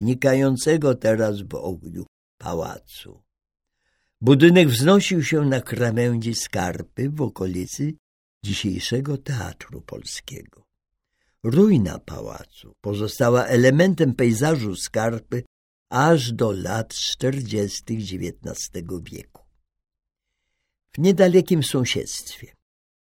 nikającego teraz w ogniu pałacu. Budynek wznosił się na krawędzi skarpy w okolicy dzisiejszego Teatru Polskiego. Ruina pałacu pozostała elementem pejzażu skarpy aż do lat czterdziestych XIX wieku. W niedalekim sąsiedztwie,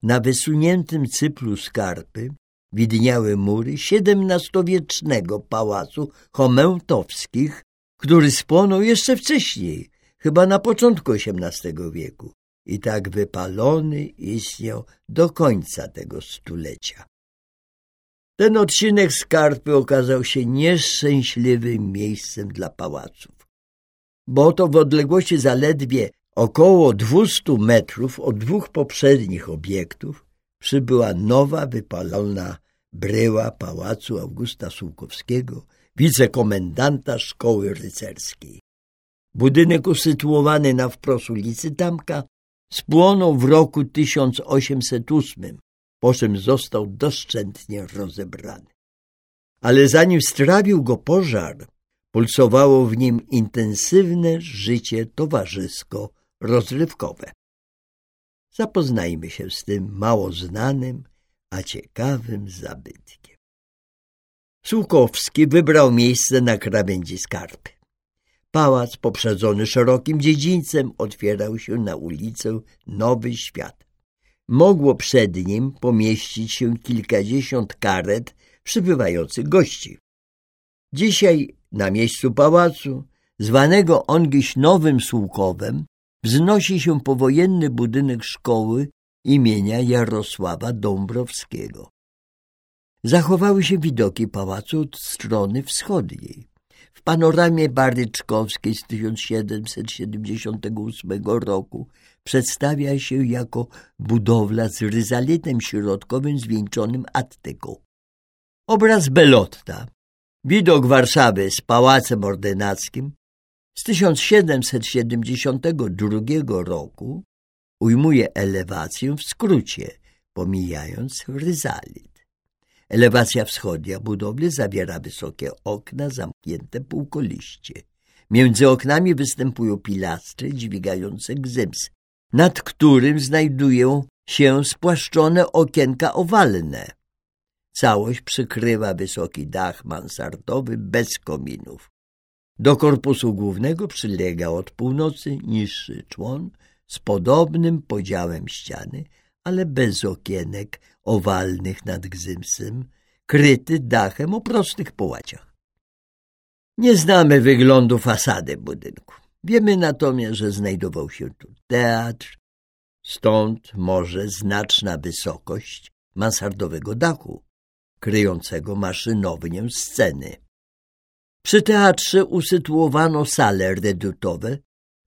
na wysuniętym cyplu skarpy, widniały mury XVII-wiecznego pałacu Homełtowskich, który spłonął jeszcze wcześniej, chyba na początku XVIII wieku i tak wypalony istniał do końca tego stulecia. Ten odcinek skarpy okazał się nieszczęśliwym miejscem dla pałaców, bo to w odległości zaledwie około 200 metrów od dwóch poprzednich obiektów przybyła nowa wypalona bryła pałacu Augusta Sułkowskiego, wicekomendanta szkoły rycerskiej. Budynek usytuowany na wprost ulicy Tamka spłonął w roku 1808, po czym został doszczętnie rozebrany. Ale zanim strawił go pożar, pulsowało w nim intensywne życie towarzysko-rozrywkowe. Zapoznajmy się z tym mało znanym, a ciekawym zabytkiem. Słukowski wybrał miejsce na krawędzi skarpy. Pałac poprzedzony szerokim dziedzińcem otwierał się na ulicę Nowy Świat. Mogło przed nim pomieścić się kilkadziesiąt karet przybywających gości. Dzisiaj na miejscu pałacu, zwanego ongiś Nowym Słukowem, wznosi się powojenny budynek szkoły imienia Jarosława Dąbrowskiego. Zachowały się widoki pałacu od strony wschodniej. W panoramie Baryczkowskiej z 1778 roku przedstawia się jako budowla z ryzalitem środkowym zwieńczonym attyką. Obraz Belotta, widok Warszawy z Pałacem Ordynackim z 1772 roku ujmuje elewację w skrócie, pomijając ryzalit. Elewacja wschodnia budowli zawiera wysokie okna zamknięte półkoliście. Między oknami występują pilastry dźwigające gzyms, nad którym znajdują się spłaszczone okienka owalne. Całość przykrywa wysoki dach mansardowy bez kominów. Do korpusu głównego przylega od północy niższy człon z podobnym podziałem ściany, ale bez okienek owalnych nad gzymsem, kryty dachem o prostych połaciach. Nie znamy wyglądu fasady budynku. Wiemy natomiast, że znajdował się tu teatr, stąd może znaczna wysokość mansardowego dachu, kryjącego maszynownię sceny. Przy teatrze usytuowano sale redutowe,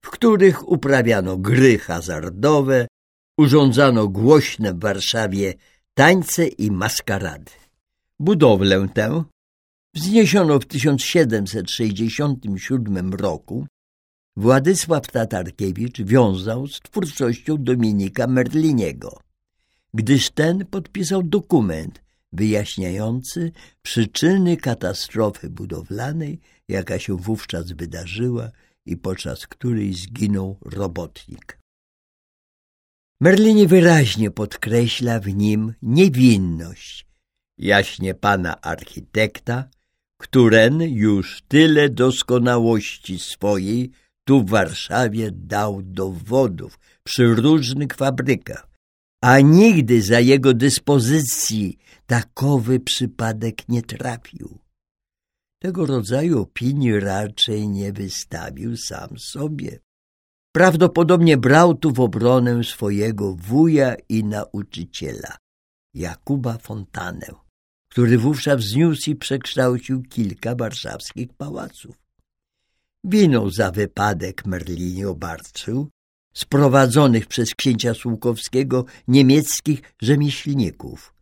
w których uprawiano gry hazardowe, urządzano głośne w Warszawie tańce i maskarady. Budowlę tę wzniesiono w 1767 roku. Władysław Tatarkiewicz wiązał z twórczością Dominika Merliniego, gdyż ten podpisał dokument wyjaśniający przyczyny katastrofy budowlanej, jaka się wówczas wydarzyła i podczas której zginął robotnik. Merlini wyraźnie podkreśla w nim niewinność jaśnie pana architekta, któren już tyle doskonałości swojej tu w Warszawie dał dowodów przy różnych fabrykach, a nigdy za jego dyspozycji takowy przypadek nie trafił. Tego rodzaju opinii raczej nie wystawił sam sobie. Prawdopodobnie brał tu w obronę swojego wuja i nauczyciela, Jakuba Fontanę, który wówczas wzniósł i przekształcił kilka warszawskich pałaców. Winą za wypadek Merlini obarczył sprowadzonych przez księcia Słukowskiego niemieckich rzemieślników,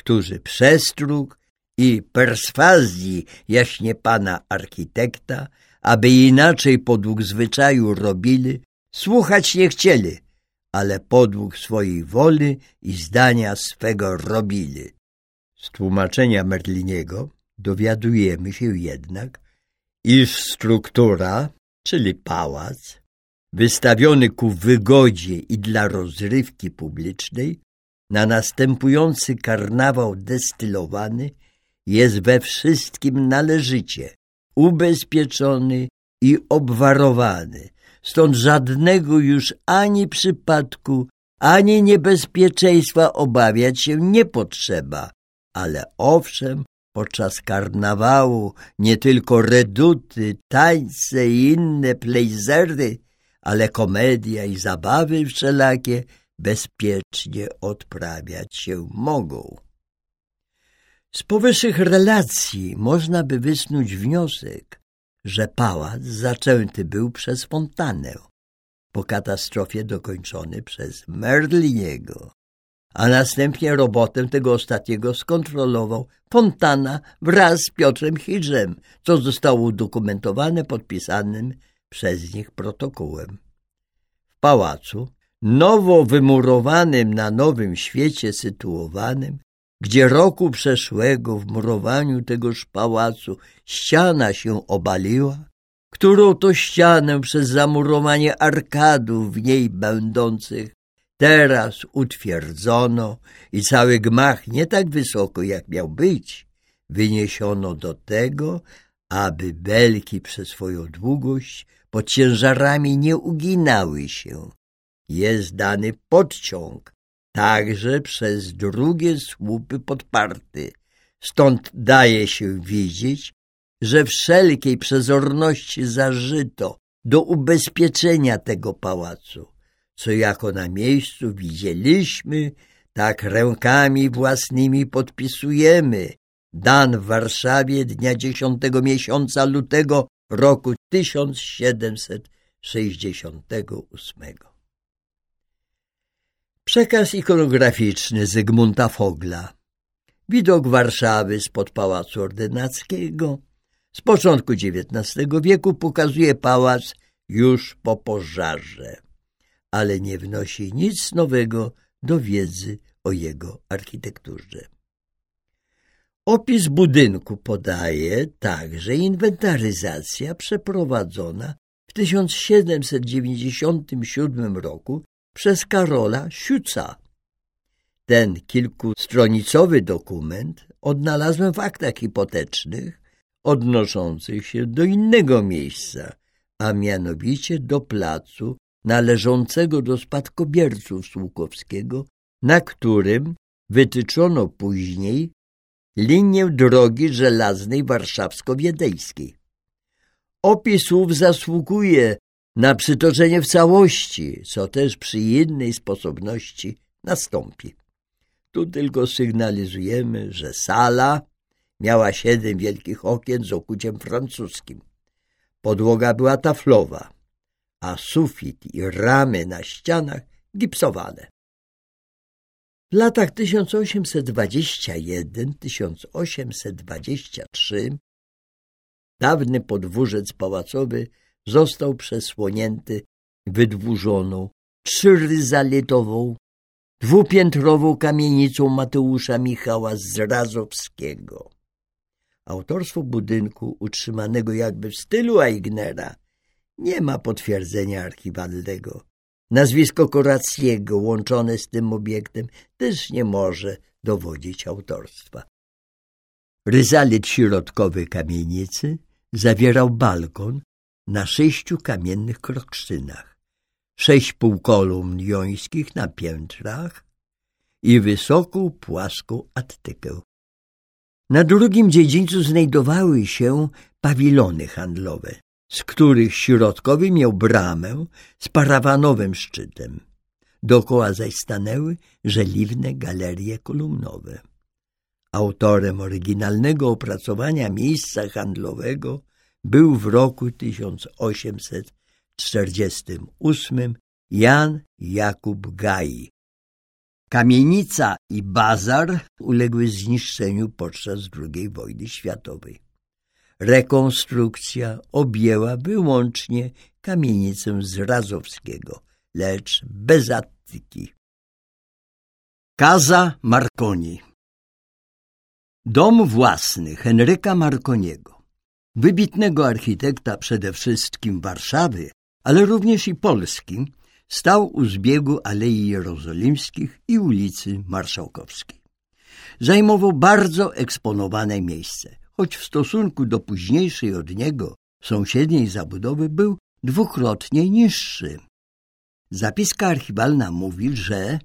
którzy przestróg i perswazji jaśnie pana architekta, aby inaczej podług zwyczaju robili, słuchać nie chcieli, ale podług swojej woli i zdania swego robili. Z tłumaczenia Merliniego dowiadujemy się jednak, iż struktura, czyli pałac, wystawiony ku wygodzie i dla rozrywki publicznej, na następujący karnawał destylowany jest we wszystkim należycie ubezpieczony i obwarowany, stąd żadnego już ani przypadku, ani niebezpieczeństwa obawiać się nie potrzeba, ale owszem, podczas karnawału nie tylko reduty, tańce i inne plejzery, ale komedia i zabawy wszelakie bezpiecznie odprawiać się mogą. Z powyższych relacji można by wysnuć wniosek, że pałac zaczęty był przez Fontanę, po katastrofie dokończony przez Merliniego, a następnie robotę tego ostatniego skontrolował Fontana wraz z Piotrem Hidżem, co zostało udokumentowane podpisanym przez nich protokołem. W pałacu, nowo wymurowanym na Nowym Świecie sytuowanym, gdzie roku przeszłego w murowaniu tegoż pałacu ściana się obaliła, którą to ścianę przez zamurowanie arkadów w niej będących teraz utwierdzono i cały gmach nie tak wysoko, jak miał być, wyniesiono do tego, aby belki przez swoją długość pod ciężarami nie uginały się. Jest dany podciąg, także przez drugie słupy podparty. Stąd daje się widzieć, że wszelkiej przezorności zażyto do ubezpieczenia tego pałacu, co jako na miejscu widzieliśmy, tak rękami własnymi podpisujemy, dan w Warszawie dnia 10 miesiąca lutego roku 1768. Przekaz ikonograficzny Zygmunta Fogla. Widok Warszawy spod Pałacu Ordynackiego z początku XIX wieku pokazuje pałac już po pożarze, ale nie wnosi nic nowego do wiedzy o jego architekturze. Opis budynku podaje także inwentaryzacja przeprowadzona w 1797 roku przez Karola Siuca. Ten kilkustronicowy dokument odnalazłem w aktach hipotecznych odnoszących się do innego miejsca, a mianowicie do placu należącego do spadkobierców Słukowskiego, na którym wytyczono później linię drogi żelaznej warszawsko-wiedeńskiej. Opisów zasługuje na przytoczenie w całości, co też przy innej sposobności nastąpi. Tu tylko sygnalizujemy, że sala miała siedem wielkich okien z okuciem francuskim. Podłoga była taflowa, a sufit i ramy na ścianach gipsowane. W latach 1821-1823 dawny podwórzec pałacowy został przesłonięty wydłużoną, trzyryzaletową, dwupiętrową kamienicą Mateusza Michała Zrazowskiego. Autorstwo budynku, utrzymanego jakby w stylu Eignera, nie ma potwierdzenia archiwalnego. Nazwisko Koraciego łączone z tym obiektem też nie może dowodzić autorstwa. Ryzalet środkowy kamienicy zawierał balkon na sześciu kamiennych krokrzynach, sześć półkolumn jońskich na piętrach i wysoką, płaską attykę. Na drugim dziedzińcu znajdowały się pawilony handlowe, z których środkowy miał bramę z parawanowym szczytem. Dookoła zaś stanęły żeliwne galerie kolumnowe. Autorem oryginalnego opracowania miejsca handlowego był w roku 1848 Jan Jakub Gai. Kamienica i bazar uległy zniszczeniu podczas II wojny światowej. Rekonstrukcja objęła wyłącznie kamienicę Zrazowskiego, lecz bez attyki. Kaza Marconi Dom własny Henryka Marconiego wybitnego architekta przede wszystkim Warszawy, ale również i Polski, stał u zbiegu Alei Jerozolimskich i ulicy Marszałkowskiej. Zajmował bardzo eksponowane miejsce, choć w stosunku do późniejszej od niego sąsiedniej zabudowy był dwukrotnie niższy. Zapiska archiwalna mówi, że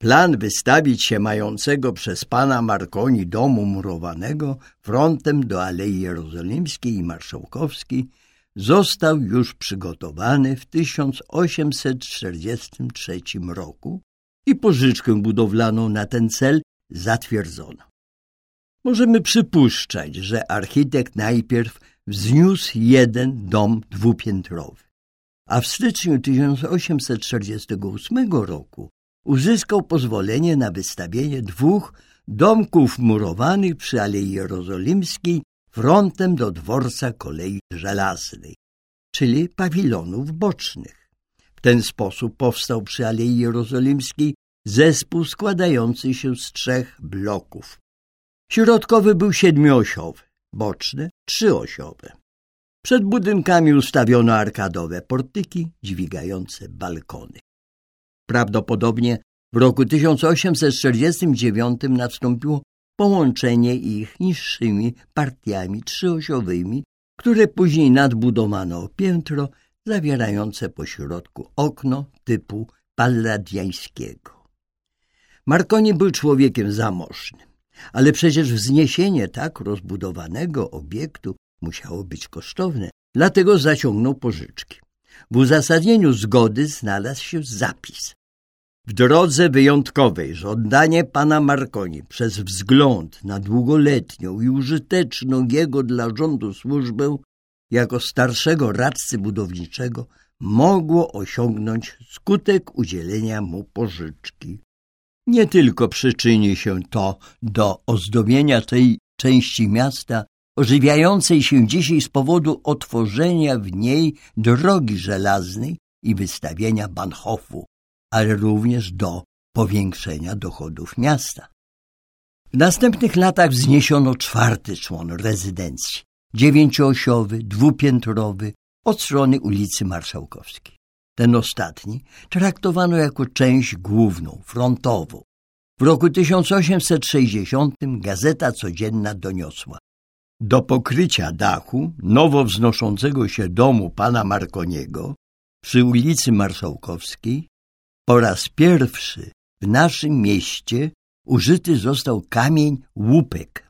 plan wystawić się mającego przez pana Marconi domu murowanego frontem do Alei Jerozolimskiej i Marszałkowskiej został już przygotowany w 1843 roku i pożyczkę budowlaną na ten cel zatwierdzono. Możemy przypuszczać, że architekt najpierw wzniósł jeden dom dwupiętrowy, a w styczniu 1848 roku uzyskał pozwolenie na wystawienie dwóch domków murowanych przy Alei Jerozolimskiej frontem do dworca kolei żelaznej, czyli pawilonów bocznych. W ten sposób powstał przy Alei Jerozolimskiej zespół składający się z trzech bloków. Środkowy był siedmioosiowy, boczne trzyosiowe. Przed budynkami ustawiono arkadowe portyki dźwigające balkony. Prawdopodobnie w roku 1849 nastąpiło połączenie ich niższymi partiami trzyosiowymi, które później nadbudowano o piętro zawierające pośrodku okno typu palladiańskiego. Marconi był człowiekiem zamożnym, ale przecież wzniesienie tak rozbudowanego obiektu musiało być kosztowne, dlatego zaciągnął pożyczki. W uzasadnieniu zgody znalazł się zapis. W drodze wyjątkowej żądanie pana Marconi przez wzgląd na długoletnią i użyteczną jego dla rządu służbę jako starszego radcy budowniczego mogło osiągnąć skutek udzielenia mu pożyczki. Nie tylko przyczyni się to do ozdobienia tej części miasta, ożywiającej się dzisiaj z powodu otworzenia w niej drogi żelaznej i wystawienia Bahnhofu, ale również do powiększenia dochodów miasta. W następnych latach wzniesiono czwarty człon rezydencji, dziewięcioosiowy, dwupiętrowy, od strony ulicy Marszałkowskiej. Ten ostatni traktowano jako część główną, frontową. W roku 1860 Gazeta Codzienna doniosła. Do pokrycia dachu nowo wznoszącego się domu pana Marconiego przy ulicy Marszałkowskiej po raz pierwszy w naszym mieście użyty został kamień łupek.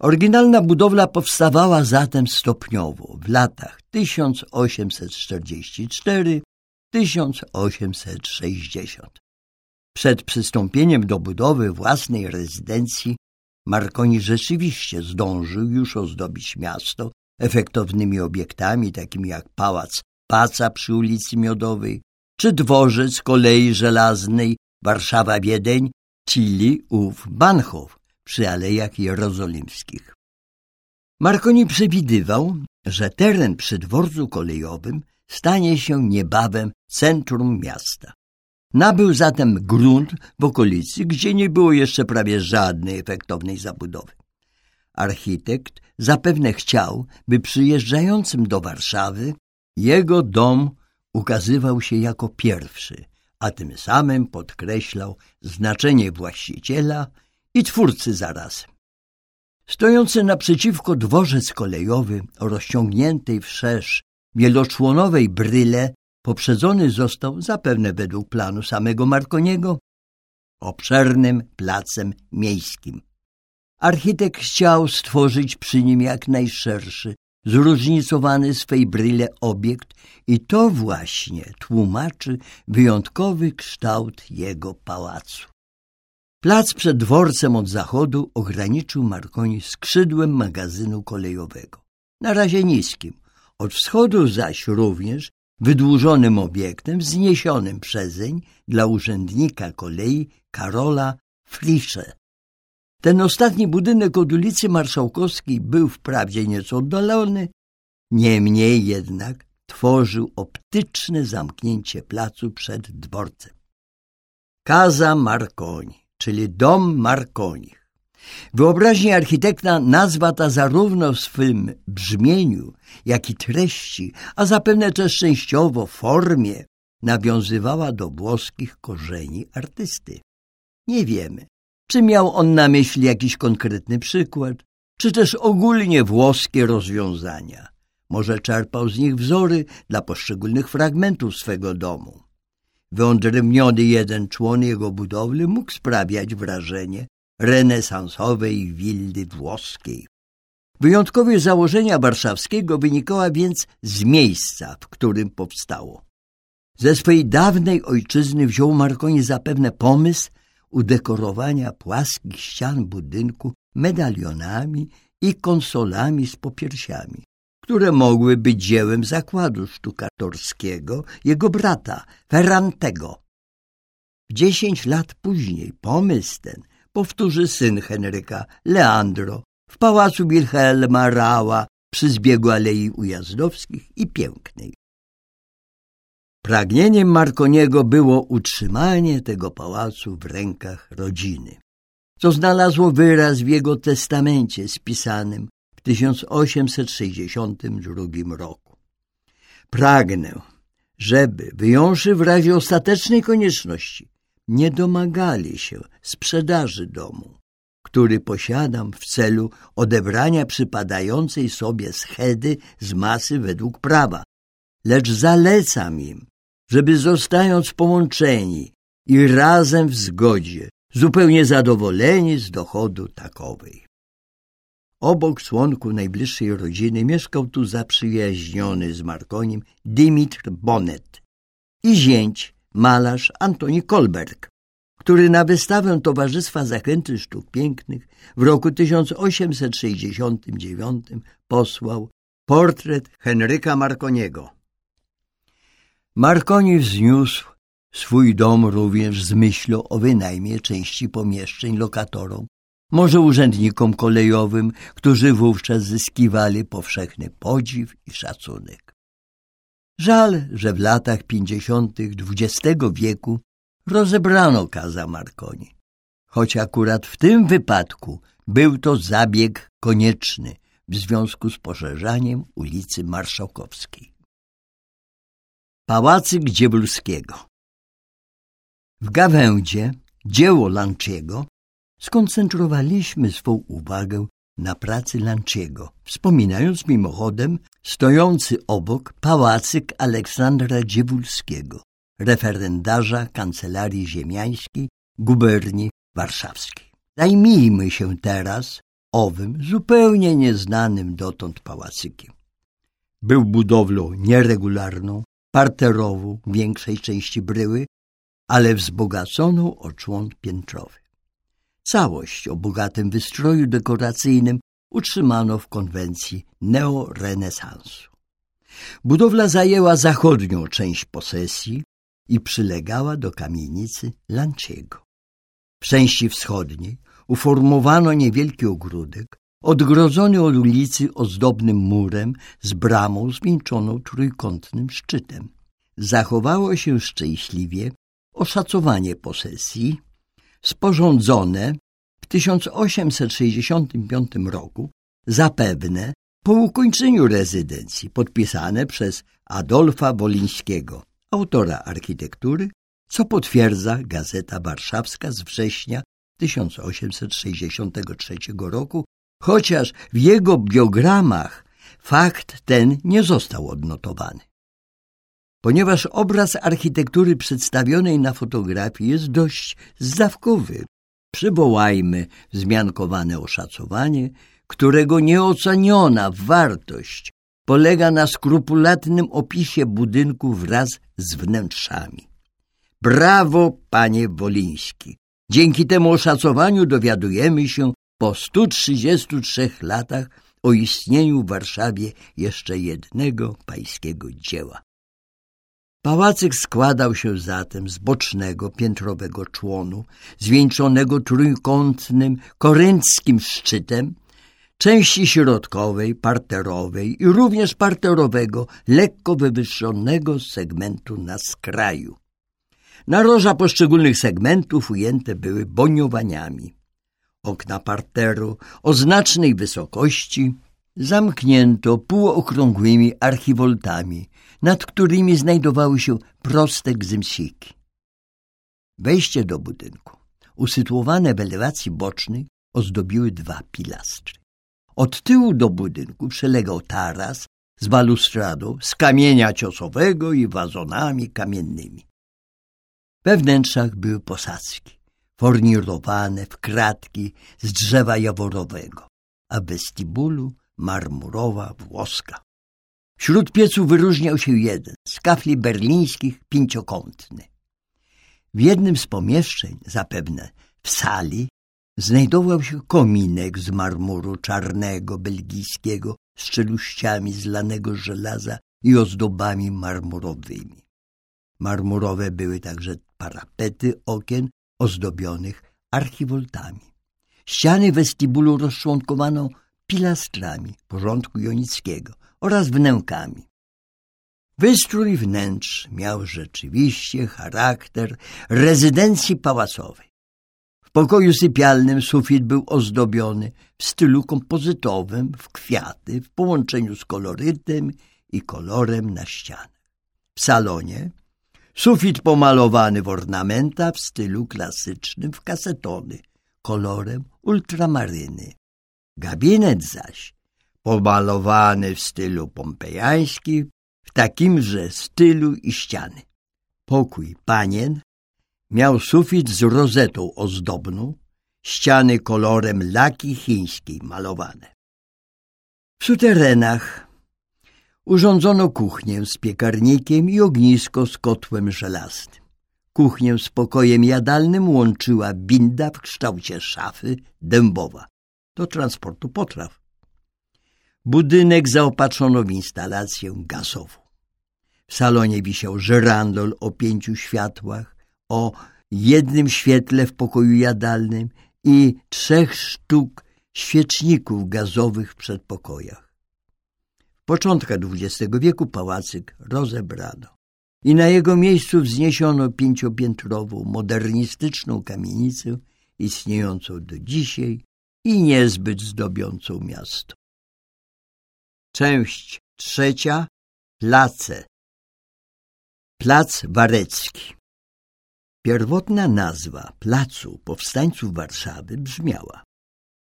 Oryginalna budowla powstawała zatem stopniowo w latach 1864-1860. Przed przystąpieniem do budowy własnej rezydencji Marconi rzeczywiście zdążył już ozdobić miasto efektownymi obiektami takimi jak pałac Paca przy ulicy Miodowej, czy dworzec kolei żelaznej Warszawa-Wiedeń, czyli ów Bahnhof przy Alejach Jerozolimskich. Marconi przewidywał, że teren przy dworcu kolejowym stanie się niebawem centrum miasta. Nabył zatem grunt w okolicy, gdzie nie było jeszcze prawie żadnej efektownej zabudowy. Architekt zapewne chciał, by przyjeżdżającym do Warszawy jego dom ukazywał się jako pierwszy, a tym samym podkreślał znaczenie właściciela i twórcy zarazem. Stojący naprzeciwko dworzec kolejowy o rozciągniętej wszerz wieloczłonowej bryle poprzedzony został, zapewne według planu samego Marconiego, obszernym placem miejskim. Architekt chciał stworzyć przy nim jak najszerszy, zróżnicowany swej bryle obiekt i to właśnie tłumaczy wyjątkowy kształt jego pałacu. Plac przed dworcem od zachodu ograniczył Marconi skrzydłem magazynu kolejowego, na razie niskim, od wschodu zaś również wydłużonym obiektem wzniesionym przezeń dla urzędnika kolei Karola Frische. Ten ostatni budynek od ulicy Marszałkowskiej był wprawdzie nieco oddalony, niemniej jednak tworzył optyczne zamknięcie placu przed dworcem. Kaza Marconi, czyli dom Marconich, Wyobraźnia architekta nazwa ta zarówno w swym brzmieniu, jak i treści, a zapewne też częściowo formie, nawiązywała do włoskich korzeni artysty. Nie wiemy, czy miał on na myśli jakiś konkretny przykład, czy też ogólnie włoskie rozwiązania. Może czerpał z nich wzory dla poszczególnych fragmentów swego domu. Wyodrębniony jeden człon jego budowli mógł sprawiać wrażenie renesansowej wildy włoskiej. Wyjątkowość założenia warszawskiego wynikała więc z miejsca, w którym powstało. Ze swojej dawnej ojczyzny wziął Marconi zapewne pomysł udekorowania płaskich ścian budynku medalionami i konsolami z popiersiami, które mogły być dziełem zakładu sztukatorskiego jego brata Ferrantego. Dziesięć lat później pomysł ten powtórzy syn Henryka, Leandro, w pałacu Wilhelma Rała przy zbiegu Alei Ujazdowskich i Pięknej. Pragnieniem Marconiego było utrzymanie tego pałacu w rękach rodziny, co znalazło wyraz w jego testamencie spisanym w 1862 roku. Pragnę, żeby, wyjąwszy w razie ostatecznej konieczności, nie domagali się sprzedaży domu, który posiadam w celu odebrania przypadającej sobie schedy z masy według prawa, lecz zalecam im, żeby zostając połączeni i razem w zgodzie, zupełnie zadowoleni z dochodu takowej. Obok członków najbliższej rodziny mieszkał tu zaprzyjaźniony z Markonim Dimitr Bonnet i zięć, malarz Antoni Kolberg, który na wystawę Towarzystwa Zachęty Sztuk Pięknych w roku 1869 posłał portret Henryka Marconiego. Marconi wzniósł swój dom również z myślą o wynajmie części pomieszczeń lokatorom, może urzędnikom kolejowym, którzy wówczas zyskiwali powszechny podziw i szacunek. Żal, że w latach pięćdziesiątych XX wieku rozebrano kaza Marconi, choć akurat w tym wypadku był to zabieg konieczny w związku z poszerzaniem ulicy Marszałkowskiej. Pałacyk Dziewulskiego W gawędzie dzieło Lanciego skoncentrowaliśmy swą uwagę na pracy Lanciego, wspominając mimochodem stojący obok pałacyk Aleksandra Dziewulskiego, referendarza Kancelarii Ziemiańskiej Guberni Warszawskiej. Zajmijmy się teraz owym zupełnie nieznanym dotąd pałacykiem. Był budowlą nieregularną, parterową w większej części bryły, ale wzbogaconą o człon piętrowy. Całość o bogatym wystroju dekoracyjnym utrzymano w konwencji neorenesansu. Budowla zajęła zachodnią część posesji i przylegała do kamienicy Lanciego. W części wschodniej uformowano niewielki ogródek, odgrodzony od ulicy ozdobnym murem z bramą zwieńczoną trójkątnym szczytem. Zachowało się szczęśliwie oszacowanie posesji, sporządzone w 1865 roku, zapewne po ukończeniu rezydencji, podpisane przez Adolfa Wolińskiego, autora architektury, co potwierdza Gazeta Warszawska z września 1863 roku, chociaż w jego biogramach fakt ten nie został odnotowany. Ponieważ obraz architektury przedstawionej na fotografii jest dość zdawkowy, przywołajmy wzmiankowane oszacowanie, którego nieoceniona wartość polega na skrupulatnym opisie budynku wraz z wnętrzami. Brawo, panie Woliński! Dzięki temu oszacowaniu dowiadujemy się po 133 latach o istnieniu w Warszawie jeszcze jednego pańskiego dzieła. Pałacyk składał się zatem z bocznego, piętrowego członu, zwieńczonego trójkątnym, korynckim szczytem, części środkowej, parterowej i również parterowego, lekko wywyższonego segmentu na skraju. Naroża poszczególnych segmentów ujęte były boniowaniami. Okna parteru o znacznej wysokości zamknięto półokrągłymi archivoltami, nad którymi znajdowały się proste gzymsiki. Wejście do budynku, usytuowane w elewacji bocznej, ozdobiły dwa pilastry. Od tyłu do budynku przylegał taras z balustradą z kamienia ciosowego i wazonami kamiennymi. We wnętrzach były posadzki, fornirowane w kratki z drzewa jaworowego, a w westibulu marmurowa włoska. Wśród pieców wyróżniał się jeden, z kafli berlińskich pięciokątny. W jednym z pomieszczeń, zapewne w sali, znajdował się kominek z marmuru czarnego, belgijskiego, z czeluściami z lanego żelaza i ozdobami marmurowymi. Marmurowe były także parapety okien ozdobionych archivoltami. Ściany westibulu rozczłonkowano pilastrami porządku jonickiego oraz wnękami. Wystrój wnętrz miał rzeczywiście charakter rezydencji pałacowej. W pokoju sypialnym sufit był ozdobiony w stylu kompozytowym, w kwiaty, w połączeniu z kolorytem i kolorem na ścianach. W salonie sufit pomalowany w ornamenta w stylu klasycznym, w kasetony, kolorem ultramaryny. Gabinet zaś, pomalowany w stylu pompejańskim, w takimże stylu i ściany. Pokój panien miał sufit z rozetą ozdobną, ściany kolorem laki chińskiej malowane. W suterenach urządzono kuchnię z piekarnikiem i ognisko z kotłem żelaznym. Kuchnię z pokojem jadalnym łączyła binda w kształcie szafy dębowa do transportu potraw. Budynek zaopatrzono w instalację gazową. W salonie wisiał żerandol o pięciu światłach, o jednym świetle w pokoju jadalnym i trzech sztuk świeczników gazowych w przedpokojach. W początkach XX wieku pałacyk rozebrano. I na jego miejscu wzniesiono pięciopiętrową, modernistyczną kamienicę istniejącą do dzisiaj i niezbyt zdobiącą miasto. Część trzecia. Place. Plac Warecki. Pierwotna nazwa placu powstańców Warszawy brzmiała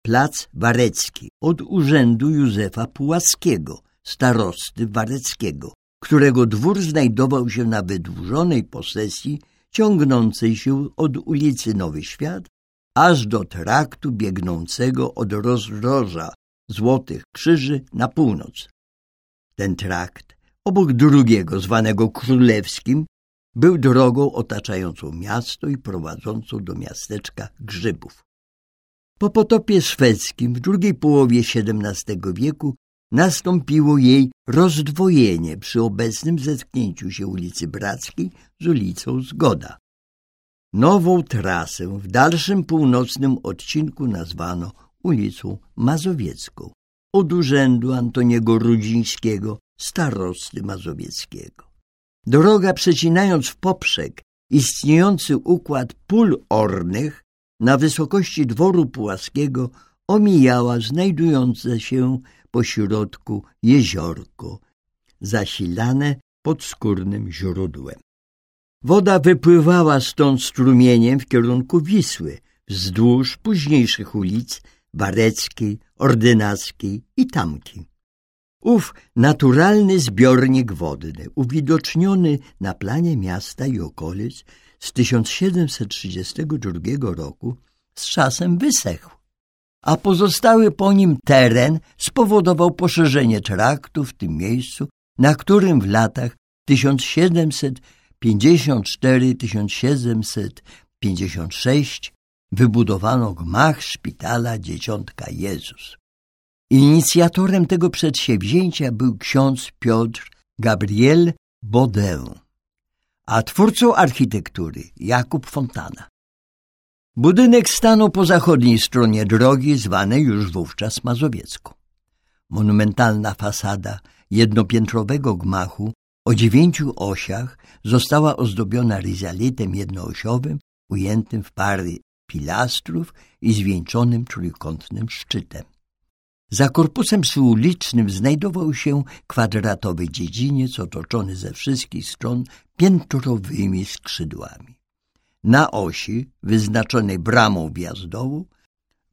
Plac Warecki od urzędu Józefa Pułaskiego, starosty Wareckiego, którego dwór znajdował się na wydłużonej posesji ciągnącej się od ulicy Nowy Świat aż do traktu biegnącego od rozdroża Złotych Krzyży na północ. Ten trakt, obok drugiego zwanego Królewskim, był drogą otaczającą miasto i prowadzącą do miasteczka Grzybów. Po potopie szwedzkim w drugiej połowie XVII wieku nastąpiło jej rozdwojenie przy obecnym zetknięciu się ulicy Brackiej z ulicą Zgoda. Nową trasę w dalszym północnym odcinku nazwano ulicą Mazowiecką od urzędu Antoniego Rudzińskiego, starosty mazowieckiego. Droga przecinając w poprzek istniejący układ pól ornych na wysokości dworu pułaskiego omijała znajdujące się po środku jeziorko, zasilane podskórnym źródłem. Woda wypływała stąd strumieniem w kierunku Wisły, wzdłuż późniejszych ulic Wareckiej, Ordynackiej i Tamki. Ów naturalny zbiornik wodny, uwidoczniony na planie miasta i okolic z 1732 roku, z czasem wysechł, a pozostały po nim teren spowodował poszerzenie traktu w tym miejscu, na którym w latach 1754-1756 wybudowano gmach szpitala Dzieciątka Jezus. Inicjatorem tego przedsięwzięcia był ksiądz Piotr Gabriel Baudin, a twórcą architektury Jakub Fontana. Budynek stanął po zachodniej stronie drogi, zwanej już wówczas Mazowiecką. Monumentalna fasada jednopiętrowego gmachu o dziewięciu osiach została ozdobiona rizalitem jednoosiowym ujętym w pary pilastrów i zwieńczonym trójkątnym szczytem. Za korpusem przyulicznym znajdował się kwadratowy dziedziniec otoczony ze wszystkich stron piętrowymi skrzydłami. Na osi, wyznaczonej bramą wjazdową,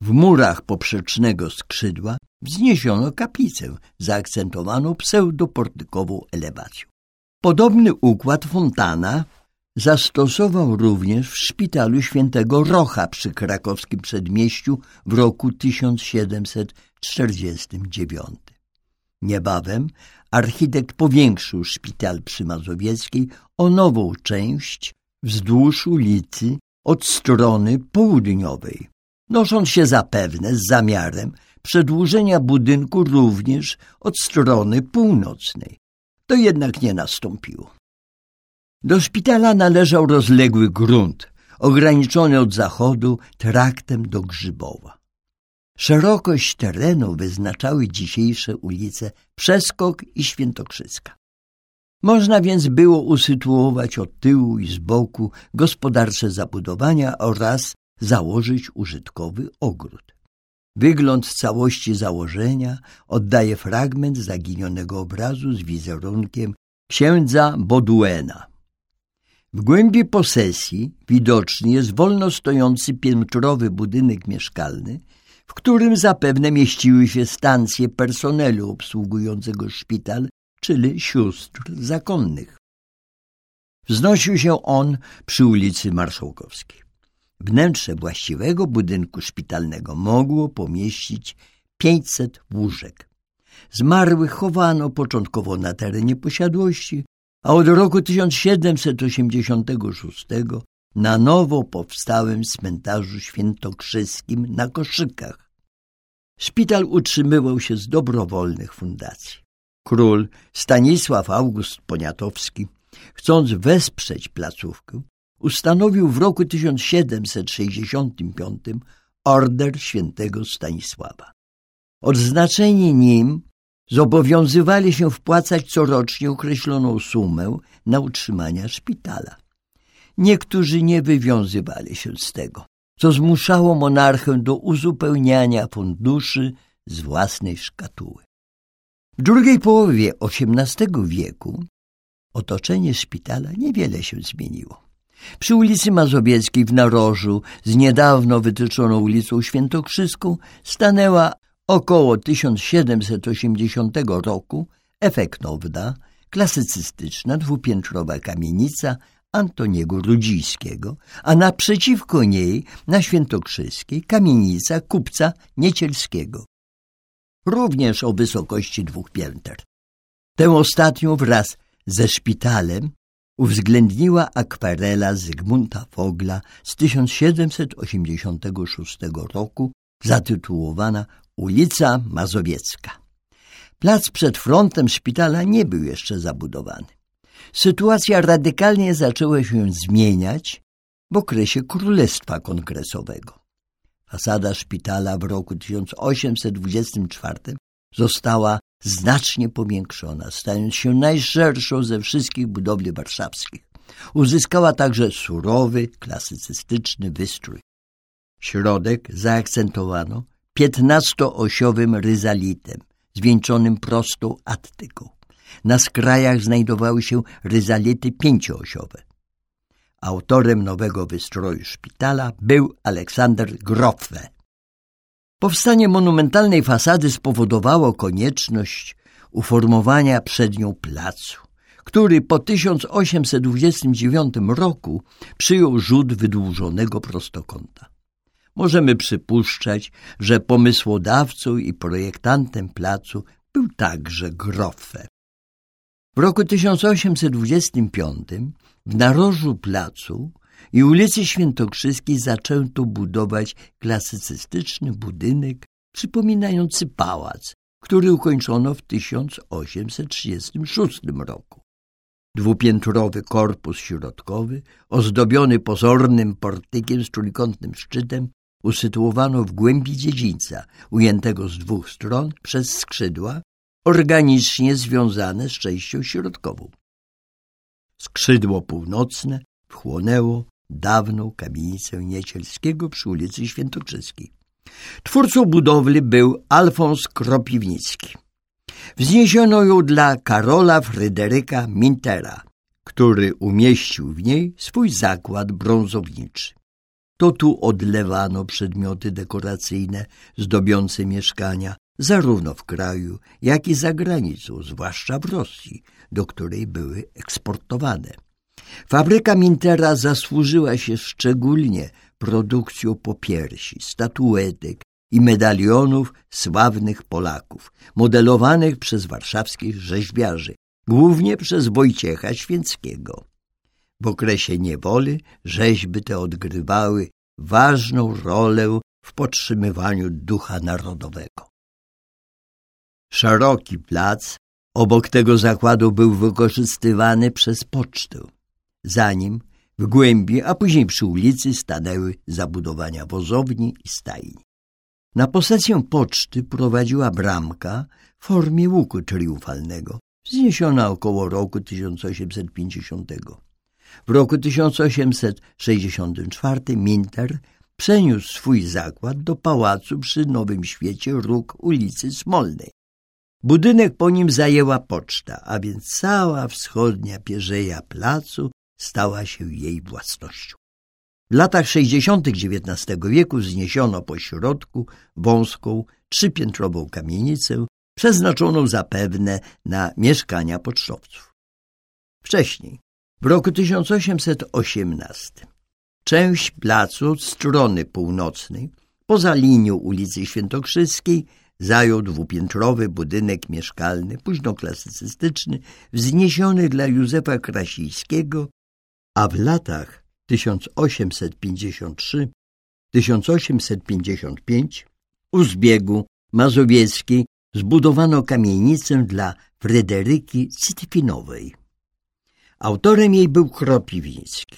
w murach poprzecznego skrzydła wzniesiono kaplicę zaakcentowaną pseudoportykową elewacją. Podobny układ fontana zastosował również w szpitalu świętego Rocha przy krakowskim przedmieściu w roku 1749. Niebawem architekt powiększył szpital przy Mazowieckiej o nową część wzdłuż ulicy od strony południowej, nosząc się zapewne z zamiarem przedłużenia budynku również od strony północnej. To jednak nie nastąpiło. Do szpitala należał rozległy grunt, ograniczony od zachodu traktem do Grzybowa. Szerokość terenu wyznaczały dzisiejsze ulice Przeskok i Świętokrzyska. Można więc było usytuować od tyłu i z boku gospodarcze zabudowania oraz założyć użytkowy ogród. Wygląd całości założenia oddaje fragment zaginionego obrazu z wizerunkiem księdza Boduena. W głębi posesji widoczny jest wolno stojący piętrowy budynek mieszkalny, w którym zapewne mieściły się stacje personelu obsługującego szpital, czyli sióstr zakonnych. Wznosił się on przy ulicy Marszałkowskiej. Wnętrze właściwego budynku szpitalnego mogło pomieścić 500 łóżek. Zmarłych chowano początkowo na terenie posiadłości, a od roku 1786 na nowo powstałym cmentarzu świętokrzyskim na Koszykach. Szpital utrzymywał się z dobrowolnych fundacji. Król Stanisław August Poniatowski, chcąc wesprzeć placówkę, ustanowił w roku 1765 Order Świętego Stanisława. Odznaczeni nim zobowiązywali się wpłacać corocznie określoną sumę na utrzymanie szpitala. Niektórzy nie wywiązywali się z tego, co zmuszało monarchę do uzupełniania funduszy z własnej szkatuły. W drugiej połowie XVIII wieku otoczenie szpitala niewiele się zmieniło. Przy ulicy Mazowieckiej w Narożu, z niedawno wytyczoną ulicą Świętokrzyską, stanęła około 1780 roku efektowna, klasycystyczna, dwupiętrowa kamienica Antoniego Rudzińskiego, a naprzeciwko niej na Świętokrzyskiej kamienica kupca Niecielskiego. Również o wysokości dwóch pięter. Tę ostatnią wraz ze szpitalem uwzględniła akwarela Zygmunta Fogla z 1786 roku zatytułowana Ulica Mazowiecka. Plac przed frontem szpitala nie był jeszcze zabudowany. Sytuacja radykalnie zaczęła się zmieniać w okresie Królestwa Kongresowego. Fasada szpitala w roku 1824 została znacznie powiększona, stając się najszerszą ze wszystkich budowli warszawskich. Uzyskała także surowy, klasycystyczny wystrój. Środek zaakcentowano piętnastoosiowym ryzalitem, zwieńczonym prostą attyką. Na skrajach znajdowały się ryzality pięcioosiowe. Autorem nowego wystroju szpitala był Aleksander Groffe. Powstanie monumentalnej fasady spowodowało konieczność uformowania przed nią placu, który po 1829 roku przyjął rzut wydłużonego prostokąta. Możemy przypuszczać, że pomysłodawcą i projektantem placu był także Groffe. W roku 1825 w narożu placu i ulicy Świętokrzyskiej zaczęto budować klasycystyczny budynek przypominający pałac, który ukończono w 1836 roku. Dwupiętrowy korpus środkowy, ozdobiony pozornym portykiem z trójkątnym szczytem, usytuowano w głębi dziedzińca, ujętego z dwóch stron przez skrzydła, organicznie związane z częścią środkową. Skrzydło północne wchłonęło dawną kamienicę Niecielskiego przy ulicy Świętokrzyskiej. Twórcą budowli był Alfons Kropiwnicki. Wzniesiono ją dla Karola Fryderyka Mintera, który umieścił w niej swój zakład brązowniczy. To tu odlewano przedmioty dekoracyjne zdobiące mieszkania, zarówno w kraju, jak i za granicą, zwłaszcza w Rosji, do której były eksportowane. Fabryka Mintera zasłużyła się szczególnie produkcją popiersi, statuetek i medalionów sławnych Polaków, modelowanych przez warszawskich rzeźbiarzy, głównie przez Wojciecha Święckiego. W okresie niewoli rzeźby te odgrywały ważną rolę w podtrzymywaniu ducha narodowego. Szeroki plac obok tego zakładu był wykorzystywany przez pocztę. Za nim w głębi, a później przy ulicy stanęły zabudowania wozowni i stajni. Na posesję poczty prowadziła bramka w formie łuku triumfalnego, wzniesiona około roku 1850. W roku 1864 Minter przeniósł swój zakład do pałacu przy Nowym Świecie róg ulicy Smolnej. Budynek po nim zajęła poczta, a więc cała wschodnia pierzeja placu stała się jej własnością. W latach 60. XIX wieku wzniesiono po środku wąską, trzypiętrową kamienicę, przeznaczoną zapewne na mieszkania pocztowców. Wcześniej, w roku 1818, część placu strony północnej, poza linią ulicy Świętokrzyskiej, zajął dwupiętrowy budynek mieszkalny, późnoklasycystyczny, wzniesiony dla Józefa Krasińskiego, a w latach 1853-1855 u zbiegu mazowieckiej zbudowano kamienicę dla Fryderyki Cytwinowej. Autorem jej był Kropiwnicki.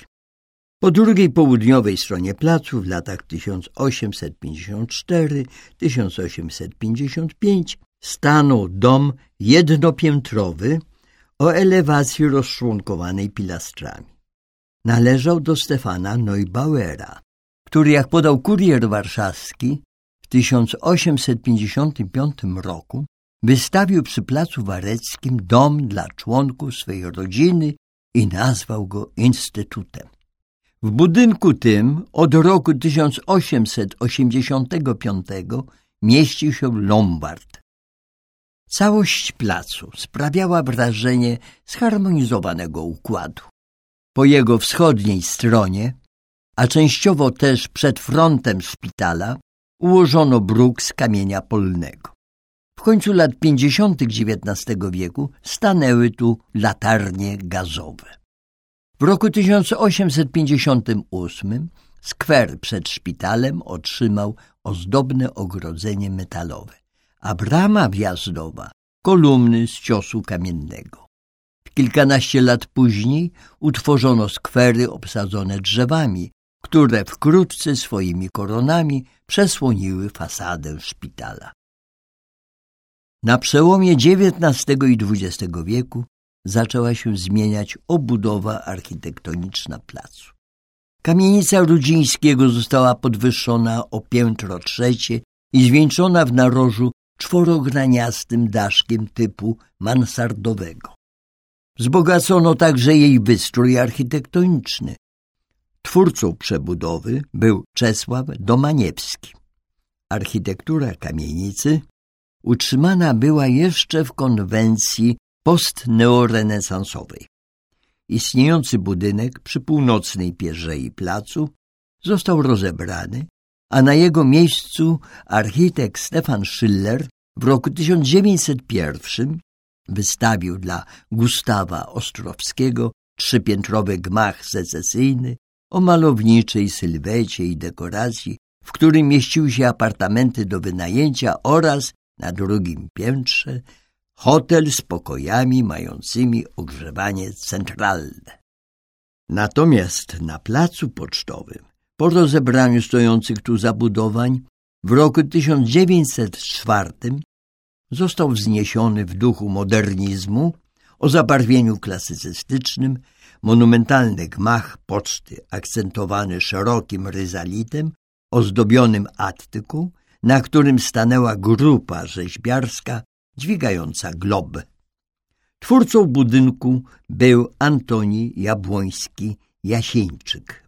Po drugiej południowej stronie placu w latach 1854-1855 stanął dom jednopiętrowy o elewacji rozczłonkowanej pilastrami. Należał do Stefana Neubauera, który, jak podał kurier warszawski, w 1855 roku wystawił przy Placu Wareckim dom dla członków swej rodziny i nazwał go Instytutem. W budynku tym od roku 1885 mieścił się lombard. Całość placu sprawiała wrażenie zharmonizowanego układu. Po jego wschodniej stronie, a częściowo też przed frontem szpitala, ułożono bruk z kamienia polnego. W końcu lat 50. XIX wieku stanęły tu latarnie gazowe. W roku 1858 skwer przed szpitalem otrzymał ozdobne ogrodzenie metalowe, a brama wjazdowa kolumny z ciosu kamiennego. Kilkanaście lat później utworzono skwery obsadzone drzewami, które wkrótce swoimi koronami przesłoniły fasadę szpitala. Na przełomie XIX i XX wieku zaczęła się zmieniać obudowa architektoniczna placu. Kamienica Rudzińskiego została podwyższona o piętro trzecie i zwieńczona w narożu czworograniastym daszkiem typu mansardowego. Wzbogacono także jej wystrój architektoniczny. Twórcą przebudowy był Czesław Domaniewski. Architektura kamienicy utrzymana była jeszcze w konwencji postneorenesansowej. Istniejący budynek przy północnej pierzei placu został rozebrany, a na jego miejscu architekt Stefan Schiller w roku 1901 wystawił dla Gustawa Ostrowskiego trzypiętrowy gmach secesyjny o malowniczej sylwecie i dekoracji, w którym mieściły się apartamenty do wynajęcia oraz na drugim piętrze hotel z pokojami mającymi ogrzewanie centralne. Natomiast na placu pocztowym, po rozebraniu stojących tu zabudowań, w roku 1904 został wzniesiony w duchu modernizmu o zabarwieniu klasycystycznym Monumentalny gmach poczty akcentowany szerokim ryzalitem, ozdobionym attyku, na którym stanęła grupa rzeźbiarska dźwigająca glob. Twórcą budynku był Antoni Jabłoński-Jasieńczyk.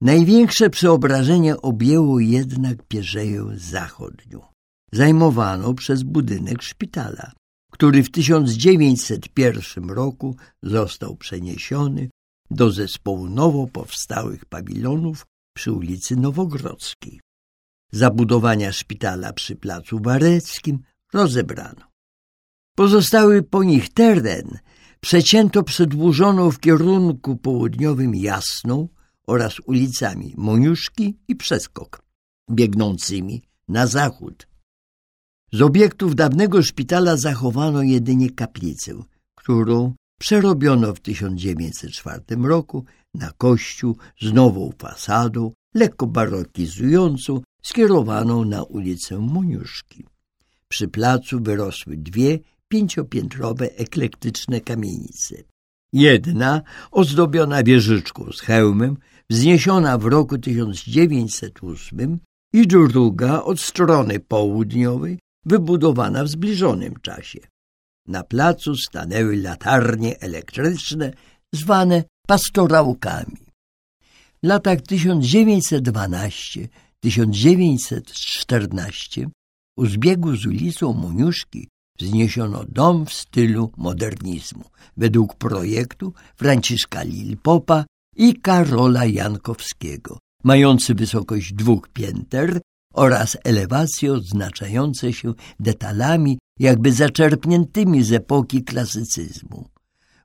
Największe przeobrażenie objęło jednak Pierzeję Zachodnią. Zajmowano przez budynek szpitala, który w 1901 roku został przeniesiony do zespołu nowo powstałych pawilonów przy ulicy Nowogrodzkiej. Zabudowania szpitala przy Placu Wareckim rozebrano. Pozostały po nich teren przecięto przedłużoną w kierunku południowym Jasną oraz ulicami Moniuszki i Przeskok, biegnącymi na zachód. Z obiektów dawnego szpitala zachowano jedynie kaplicę, którą przerobiono w 1904 roku na kościół z nową fasadą, lekko barokizującą, skierowaną na ulicę Moniuszki. Przy placu wyrosły dwie pięciopiętrowe eklektyczne kamienice. Jedna, ozdobiona wieżyczką z hełmem, wzniesiona w roku 1908 i druga od strony południowej, wybudowana w zbliżonym czasie. Na placu stanęły latarnie elektryczne zwane pastorałkami. W latach 1912-1914 u zbiegu z ulicą Moniuszki wzniesiono dom w stylu modernizmu według projektu Franciszka Lilpopa i Karola Jankowskiego, mający wysokość dwóch pięter oraz elewacje odznaczające się detalami jakby zaczerpniętymi z epoki klasycyzmu.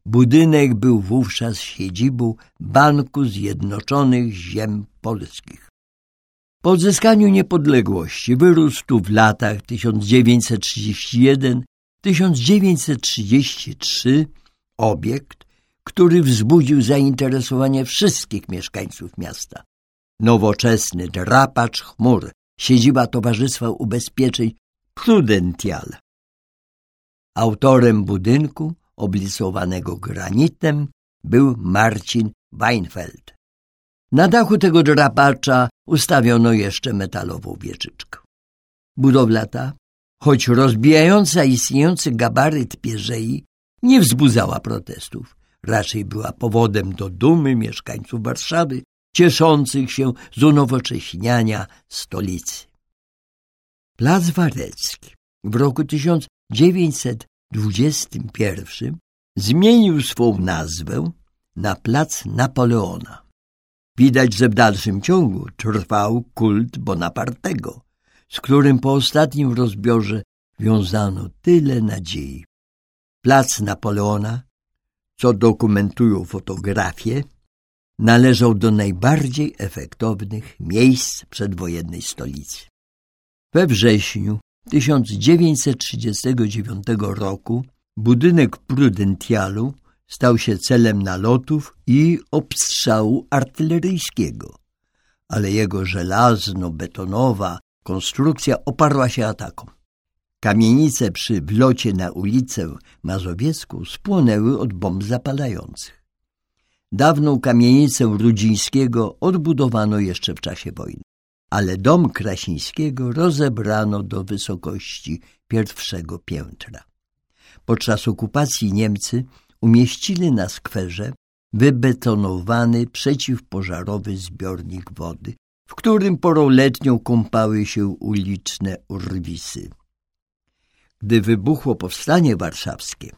Budynek był wówczas siedzibą Banku Zjednoczonych Ziem Polskich. Po odzyskaniu niepodległości wyrósł tu w latach 1931-1933 obiekt, który wzbudził zainteresowanie wszystkich mieszkańców miasta. Nowoczesny drapacz chmur, siedziba Towarzystwa Ubezpieczeń Prudential. Autorem budynku, oblicowanego granitem, był Marcin Weinfeld. Na dachu tego drapacza ustawiono jeszcze metalową wieczyczkę. Budowla ta, choć rozbijająca istniejący gabaryt pierzei, nie wzbudzała protestów. Raczej była powodem do dumy mieszkańców Warszawy, cieszących się z unowocześniania stolicy. Plac Warecki w roku 1921 zmienił swą nazwę na Plac Napoleona. Widać, że w dalszym ciągu trwał kult Bonapartego, z którym po ostatnim rozbiorze wiązano tyle nadziei. Plac Napoleona, co dokumentują fotografie, należał do najbardziej efektownych miejsc przedwojennej stolicy. We wrześniu 1939 roku budynek Prudentialu stał się celem nalotów i obstrzału artyleryjskiego, ale jego żelazno-betonowa konstrukcja oparła się atakom. Kamienice przy wlocie na ulicę Mazowiecką spłonęły od bomb zapalających. Dawną kamienicę Rudzińskiego odbudowano jeszcze w czasie wojny, ale dom Krasińskiego rozebrano do wysokości pierwszego piętra. Podczas okupacji Niemcy umieścili na skwerze wybetonowany przeciwpożarowy zbiornik wody, w którym porą letnią kąpały się uliczne urwisy. Gdy wybuchło powstanie warszawskie,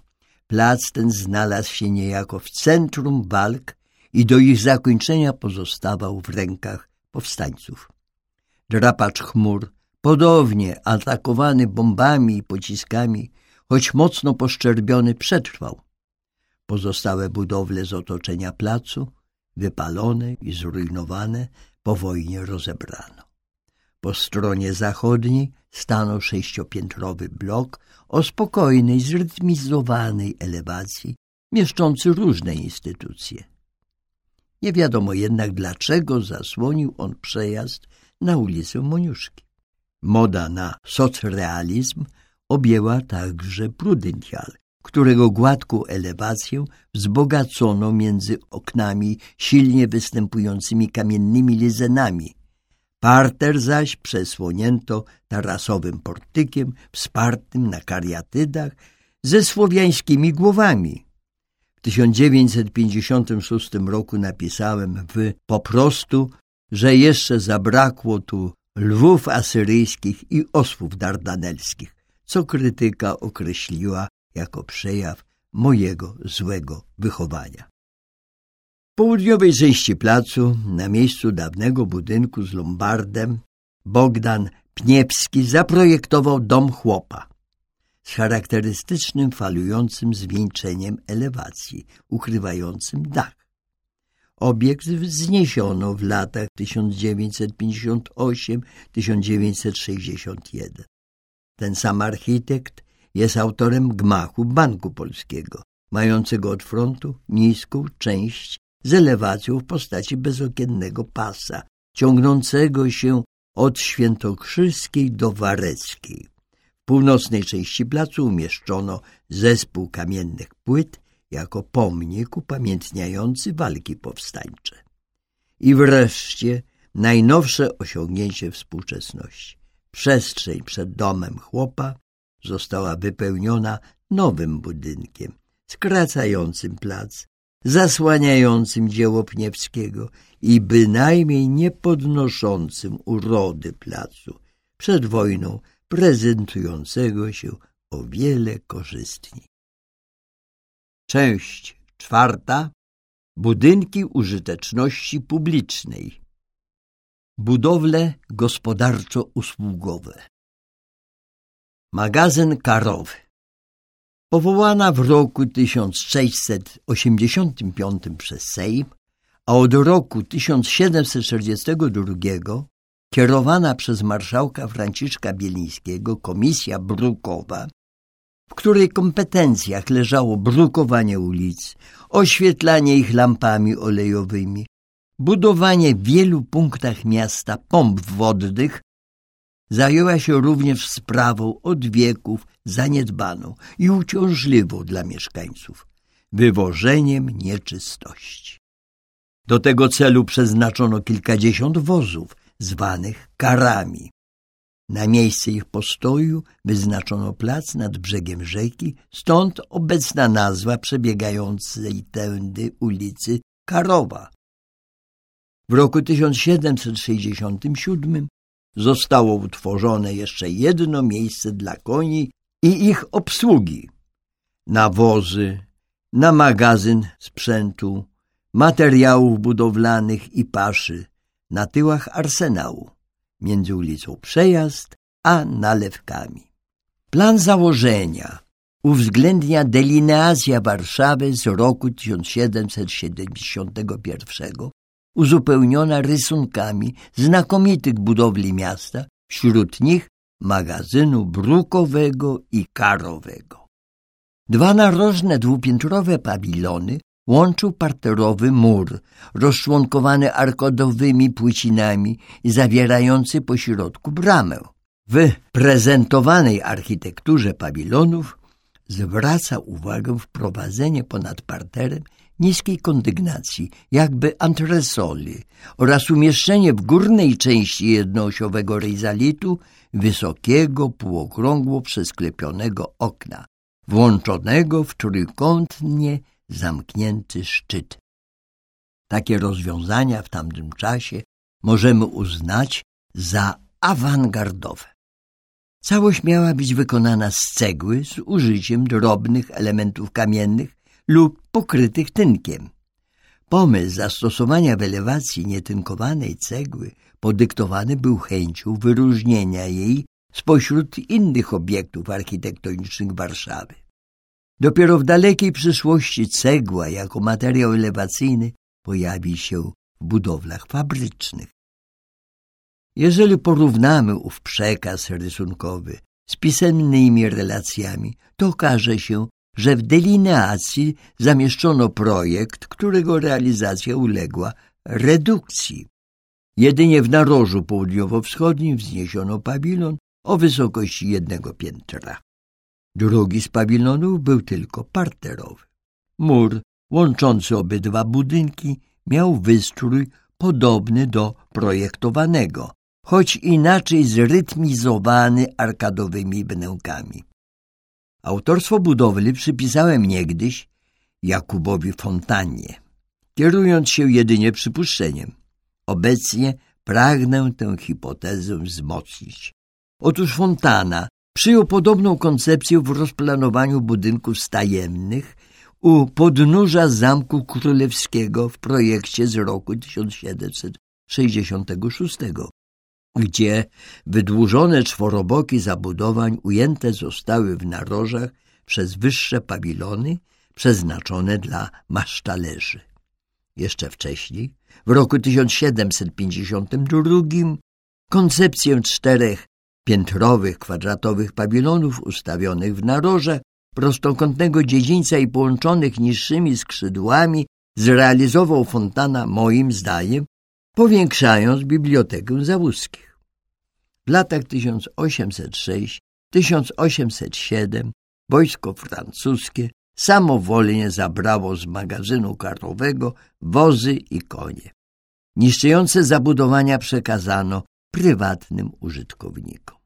plac ten znalazł się niejako w centrum walk i do ich zakończenia pozostawał w rękach powstańców. Drapacz chmur, podobnie atakowany bombami i pociskami, choć mocno poszczerbiony, przetrwał. Pozostałe budowle z otoczenia placu, wypalone i zrujnowane, po wojnie rozebrano. Po stronie zachodniej stanął sześciopiętrowy blok o spokojnej, zrytmizowanej elewacji, mieszczący różne instytucje. Nie wiadomo jednak, dlaczego zasłonił on przejazd na ulicę Moniuszki. Moda na socrealizm objęła także Prudential, którego gładką elewację wzbogacono między oknami silnie występującymi kamiennymi lizenami. Parter zaś przesłonięto tarasowym portykiem wspartym na kariatydach ze słowiańskimi głowami. W 1956 roku napisałem w po prostu, że jeszcze zabrakło tu lwów asyryjskich i osłów dardanelskich, co krytyka określiła jako przejaw mojego złego wychowania. W południowej części placu, na miejscu dawnego budynku z lombardem, Bogdan Pniewski zaprojektował dom chłopa z charakterystycznym falującym zwieńczeniem elewacji, ukrywającym dach. Obiekt wzniesiono w latach 1958-1961. Ten sam architekt jest autorem gmachu Banku Polskiego, mającego od frontu niską część z elewacją w postaci bezokiennego pasa, ciągnącego się od Świętokrzyskiej do Wareckiej. W północnej części placu umieszczono zespół kamiennych płyt jako pomnik upamiętniający walki powstańcze. I wreszcie najnowsze osiągnięcie współczesności. Przestrzeń przed domem chłopa została wypełniona nowym budynkiem, skracającym plac, zasłaniającym dzieło Pniewskiego i bynajmniej nie podnoszącym urody placu, przed wojną prezentującego się o wiele korzystniej. Część czwarta. Budynki użyteczności publicznej. Budowle gospodarczo-usługowe. Magazyn karowy. Powołana w roku 1685 przez Sejm, a od roku 1742 kierowana przez marszałka Franciszka Bielińskiego Komisja Brukowa w której kompetencjach leżało brukowanie ulic, oświetlanie ich lampami olejowymi, budowanie w wielu punktach miasta pomp wodnych, zajęła się również sprawą od wieków zaniedbaną i uciążliwą dla mieszkańców wywożeniem nieczystości. Do tego celu przeznaczono kilkadziesiąt wozów, zwanych karami. Na miejsce ich postoju wyznaczono plac nad brzegiem rzeki, stąd obecna nazwa przebiegającej tędy ulicy Karowa. W roku 1767 zostało utworzone jeszcze jedno miejsce dla koni i ich obsługi. Na wozy, na magazyn sprzętu, materiałów budowlanych i paszy, na tyłach arsenału między ulicą Przejazd a Nalewkami. Plan założenia uwzględnia delineacja Warszawy z roku 1771, uzupełniona rysunkami znakomitych budowli miasta, wśród nich magazynu brukowego i karowego. Dwa narożne dwupiętrowe pawilony Łączył parterowy mur, rozczłonkowany arkodowymi płycinami i zawierający pośrodku bramę. W prezentowanej architekturze pawilonów zwraca uwagę wprowadzenie ponad parterem niskiej kondygnacji, jakby antresoli oraz umieszczenie w górnej części jednoosiowego rejzalitu wysokiego, półokrągło przesklepionego okna, włączonego w trójkątnie zamknięty szczyt. Takie rozwiązania w tamtym czasie możemy uznać za awangardowe. Całość miała być wykonana z cegły z użyciem drobnych elementów kamiennych lub pokrytych tynkiem. Pomysł zastosowania w elewacji nietynkowanej cegły podyktowany był chęcią wyróżnienia jej spośród innych obiektów architektonicznych Warszawy. Dopiero w dalekiej przyszłości cegła jako materiał elewacyjny pojawi się w budowlach fabrycznych. Jeżeli porównamy ów przekaz rysunkowy z pisemnymi relacjami, to okaże się, że w delineacji zamieszczono projekt, którego realizacja uległa redukcji. Jedynie w narożu południowo-wschodnim wzniesiono pawilon o wysokości jednego piętra. Drugi z pawilonów był tylko parterowy. Mur łączący obydwa budynki miał wystrój podobny do projektowanego, choć inaczej zrytmizowany arkadowymi wnękami. Autorstwo budowli przypisałem niegdyś Jakubowi Fontanie, kierując się jedynie przypuszczeniem. Obecnie pragnę tę hipotezę wzmocnić. Otóż Fontana przyjął podobną koncepcję w rozplanowaniu budynków stajemnych u podnóża Zamku Królewskiego w projekcie z roku 1766, gdzie wydłużone czworoboki zabudowań ujęte zostały w narożach przez wyższe pawilony przeznaczone dla masztalerzy. Jeszcze wcześniej, w roku 1752, koncepcję czterech piętrowych, kwadratowych pawilonów ustawionych w narożach prostokątnego dziedzińca i połączonych niższymi skrzydłami zrealizował Fontana moim zdaniem, powiększając bibliotekę Zawódzkich. W latach 1806-1807 wojsko francuskie samowolnie zabrało z magazynu karowego wozy i konie. Niszczące zabudowania przekazano prywatnym użytkownikom.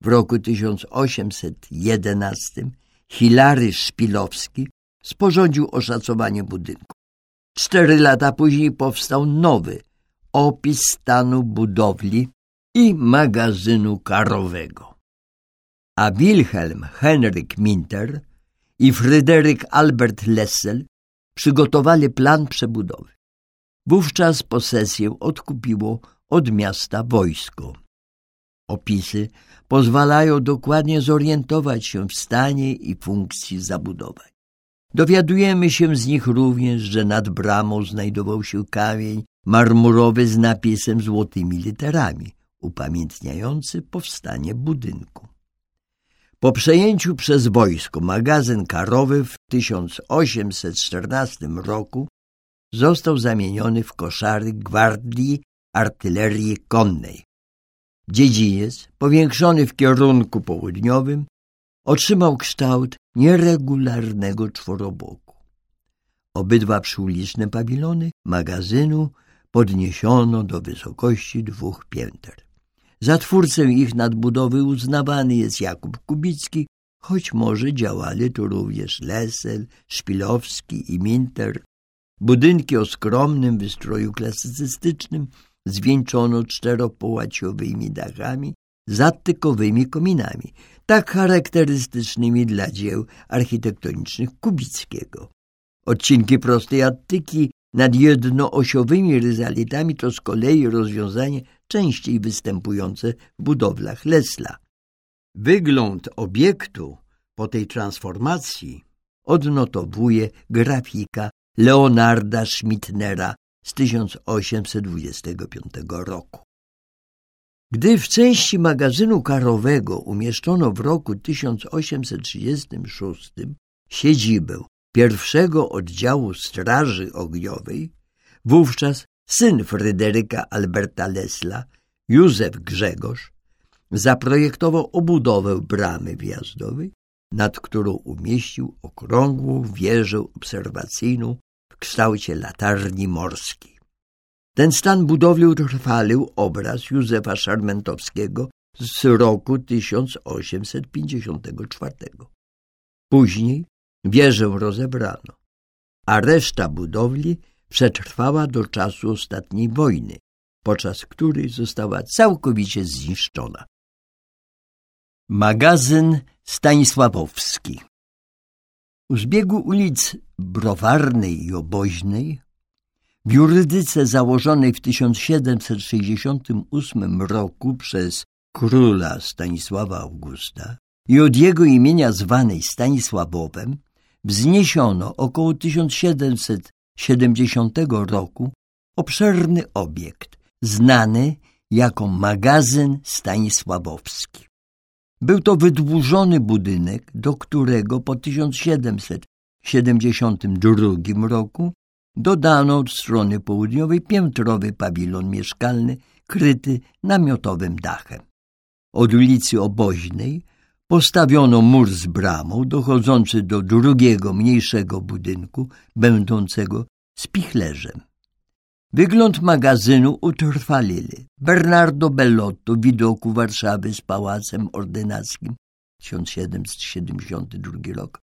W roku 1811 Hilary Szpilowski sporządził oszacowanie budynku. Cztery lata później powstał nowy opis stanu budowli i magazynu karowego. A Wilhelm Henryk Minter i Fryderyk Albert Lessel przygotowali plan przebudowy. Wówczas posesję odkupiło od miasta wojsko. Opisy pozwalają dokładnie zorientować się w stanie i funkcji zabudowań. Dowiadujemy się z nich również, że nad bramą znajdował się kamień marmurowy z napisem złotymi literami, upamiętniający powstanie budynku. Po przejęciu przez wojsko magazyn karowy w 1814 roku został zamieniony w koszary gwardii artylerii konnej. Dziedziniec, powiększony w kierunku południowym, otrzymał kształt nieregularnego czworoboku. Obydwa przyuliczne pawilony magazynu podniesiono do wysokości dwóch pięter. Za twórcę ich nadbudowy uznawany jest Jakub Kubicki, choć może działali tu również Lesel, Szpilowski i Minter. Budynki o skromnym wystroju klasycystycznym zwieńczono czteropołaciowymi dachami z attykowymi kominami, tak charakterystycznymi dla dzieł architektonicznych Kubickiego. Odcinki prostej attyki nad jednoosiowymi ryzalitami to z kolei rozwiązanie częściej występujące w budowlach Lesla. Wygląd obiektu po tej transformacji odnotowuje grafika Leonarda Schmittnera z 1825 roku. Gdy w części magazynu karowego umieszczono w roku 1836 siedzibę pierwszego oddziału Straży Ogniowej, wówczas syn Fryderyka Alberta Lesla, Józef Grzegorz, zaprojektował obudowę bramy wjazdowej, nad którą umieścił okrągłą wieżę obserwacyjną w kształcie latarni morskiej. Ten stan budowli utrwalił obraz Józefa Szarmentowskiego z roku 1854. Później wieżę rozebrano, a reszta budowli przetrwała do czasu ostatniej wojny, podczas której została całkowicie zniszczona. Magazyn Stanisławowski U zbiegu ulic Browarnej i Oboźnej w jurydyce założonej w 1768 roku przez króla Stanisława Augusta i od jego imienia zwanej Stanisławowem wzniesiono około 1770 roku obszerny obiekt znany jako magazyn Stanisławowski. Był to wydłużony budynek, do którego po 1772 roku dodano od strony południowej piętrowy pawilon mieszkalny kryty namiotowym dachem. Od ulicy Oboźnej Postawiono mur z bramą dochodzący do drugiego, mniejszego budynku, będącego spichlerzem. Wygląd magazynu utrwalili Bernardo Bellotto widoku Warszawy z Pałacem Ordynackim 1772 rok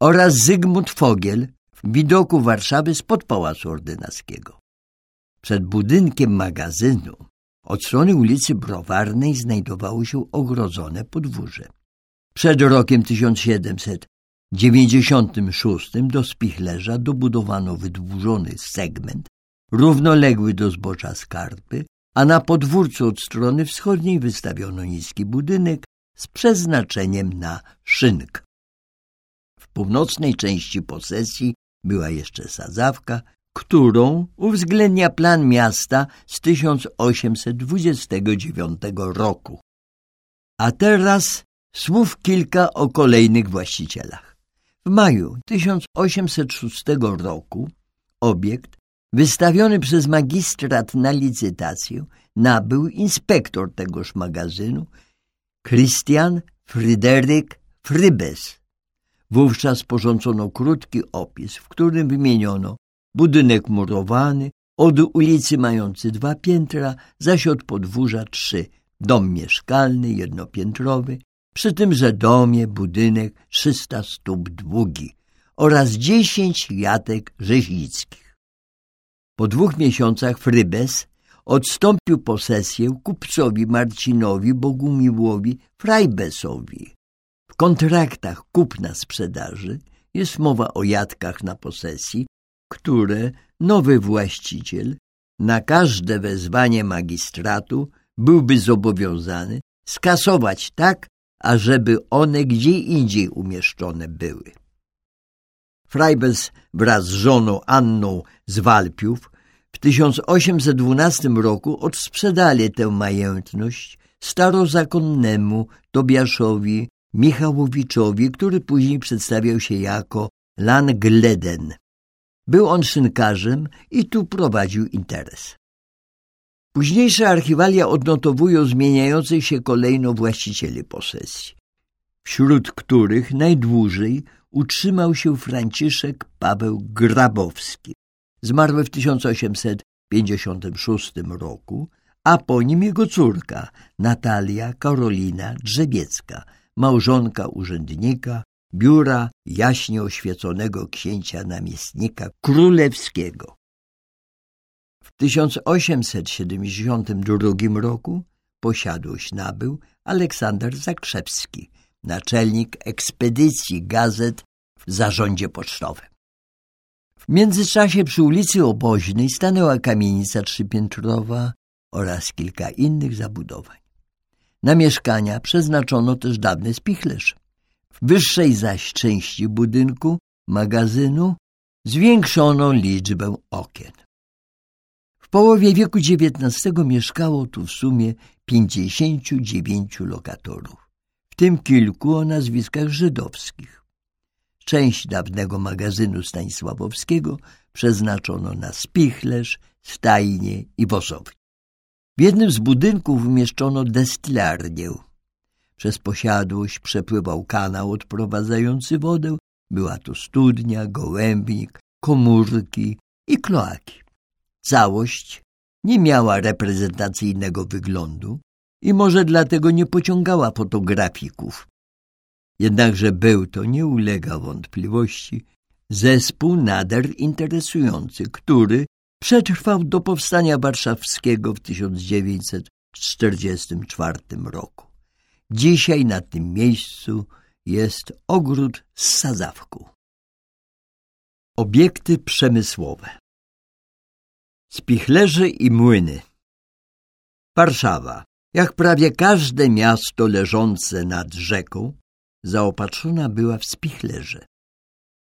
oraz Zygmunt Fogiel widoku Warszawy spod Pałacu Ordynackiego. Przed budynkiem magazynu od strony ulicy Browarnej znajdowało się ogrodzone podwórze. Przed rokiem 1796 do Spichlerza dobudowano wydłużony segment równoległy do zbocza skarpy, a na podwórcu od strony wschodniej wystawiono niski budynek z przeznaczeniem na szynk. W północnej części posesji była jeszcze sadzawka, którą uwzględnia plan miasta z 1829 roku. A teraz słów kilka o kolejnych właścicielach. W maju 1806 roku obiekt wystawiony przez magistrat na licytację nabył inspektor tegoż magazynu Christian Fryderyk Frybes. Wówczas sporządzono krótki opis, w którym wymieniono budynek murowany, od ulicy mający dwa piętra, zaś od podwórza trzy, dom mieszkalny jednopiętrowy, przy tymże domie budynek 300 stóp długi oraz dziesięć jatek rzeźnickich. Po dwóch miesiącach Frybes odstąpił posesję kupcowi Marcinowi Bogumiłowi Frajbesowi. W kontraktach kupna-sprzedaży jest mowa o jatkach na posesji, które nowy właściciel na każde wezwanie magistratu byłby zobowiązany skasować tak, ażeby one gdzie indziej umieszczone były. Frajbes wraz z żoną Anną z Walpiów w 1812 roku odsprzedali tę majętność starozakonnemu Tobiaszowi Michałowiczowi, który później przedstawiał się jako Langleden. Był on szynkarzem i tu prowadził interes. Późniejsze archiwalia odnotowują zmieniających się kolejno właścicieli posesji, wśród których najdłużej utrzymał się Franciszek Paweł Grabowski. Zmarły w 1856 roku, a po nim jego córka Natalia Karolina Drzebiecka, małżonka urzędnika biura jaśnie oświeconego księcia namiestnika królewskiego. W 1872 roku posiadłość nabył Aleksander Zakrzewski, naczelnik ekspedycji gazet w zarządzie pocztowym. W międzyczasie przy ulicy Oboźnej stanęła kamienica trzypiętrowa oraz kilka innych zabudowań. Na mieszkania przeznaczono też dawny spichlerz. W wyższej zaś części budynku, magazynu, zwiększono liczbę okien. W połowie wieku XIX mieszkało tu w sumie 59 lokatorów, w tym kilku o nazwiskach żydowskich. Część dawnego magazynu Stanisławowskiego przeznaczono na spichlerz, stajnie i wozownię. W jednym z budynków umieszczono destylarnię. Przez posiadłość przepływał kanał odprowadzający wodę. Była to studnia, gołębnik, komórki i kloaki. Całość nie miała reprezentacyjnego wyglądu i może dlatego nie pociągała fotografików. Jednakże był to, nie ulega wątpliwości, zespół nader interesujący, który przetrwał do powstania warszawskiego w 1944 roku. Dzisiaj na tym miejscu jest ogród z sadzawką. Obiekty przemysłowe Spichlerze i młyny Warszawa, jak prawie każde miasto leżące nad rzeką, zaopatrzona była w spichlerze.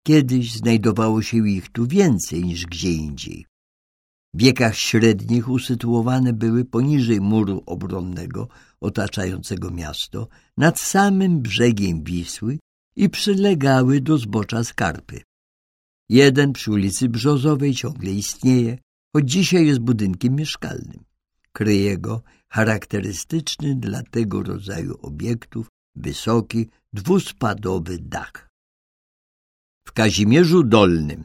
Kiedyś znajdowało się ich tu więcej niż gdzie indziej. W wiekach średnich usytuowane były poniżej muru obronnego otaczającego miasto, nad samym brzegiem Wisły i przylegały do zbocza skarpy. Jeden przy ulicy Brzozowej ciągle istnieje, choć dzisiaj jest budynkiem mieszkalnym. Kryje go charakterystyczny dla tego rodzaju obiektów wysoki, dwuspadowy dach. W Kazimierzu Dolnym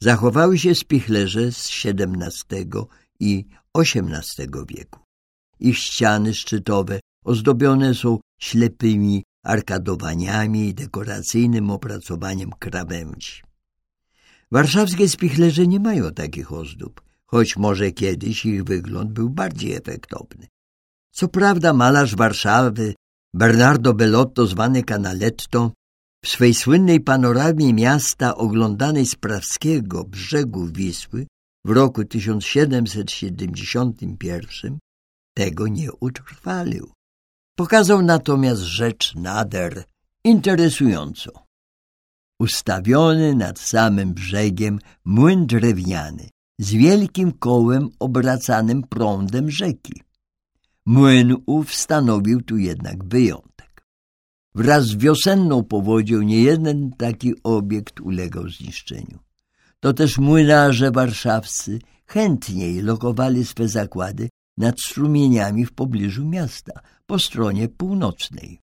zachowały się spichlerze z XVII i XVIII wieku. Ich ściany szczytowe ozdobione są ślepymi arkadowaniami i dekoracyjnym opracowaniem krawędzi. Warszawskie spichlerze nie mają takich ozdób, choć może kiedyś ich wygląd był bardziej efektowny. Co prawda malarz Warszawy Bernardo Bellotto, zwany Canaletto, w swej słynnej panoramie miasta oglądanej z prawskiego brzegu Wisły w roku 1771 tego nie utrwalił. Pokazał natomiast rzecz nader interesującą. Ustawiony nad samym brzegiem młyn drewniany z wielkim kołem obracanym prądem rzeki. Młyn ów stanowił tu jednak wyjątek. Wraz z wiosenną powodzią niejeden taki obiekt ulegał zniszczeniu. To też młynarze warszawscy chętniej lokowali swe zakłady nad strumieniami w pobliżu miasta, po stronie północnej.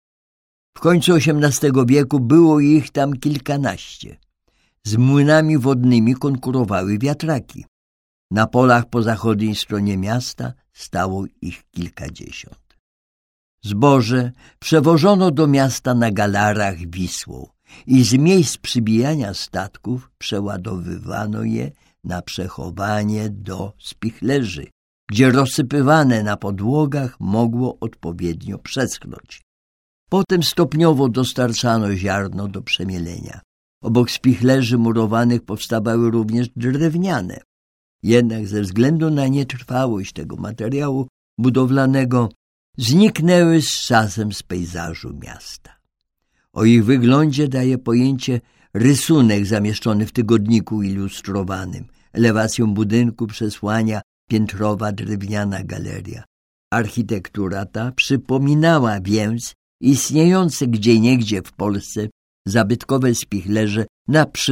W końcu XVIII wieku było ich tam kilkanaście. Z młynami wodnymi konkurowały wiatraki. Na polach po zachodniej stronie miasta stało ich kilkadziesiąt. Zboże przewożono do miasta na galarach Wisłą i z miejsc przybijania statków przeładowywano je na przechowanie do spichlerzy, gdzie rozsypywane na podłogach mogło odpowiednio przeschnąć. Potem stopniowo dostarczano ziarno do przemielenia. Obok spichlerzy murowanych powstawały również drewniane. Jednak ze względu na nietrwałość tego materiału budowlanego zniknęły z czasem z pejzażu miasta. O ich wyglądzie daje pojęcie rysunek zamieszczony w tygodniku ilustrowanym. Elewacją budynku przesłania piętrowa drewniana galeria. Architektura ta przypominała więc istniejące gdzieniegdzie w Polsce zabytkowe spichlerze, na przykład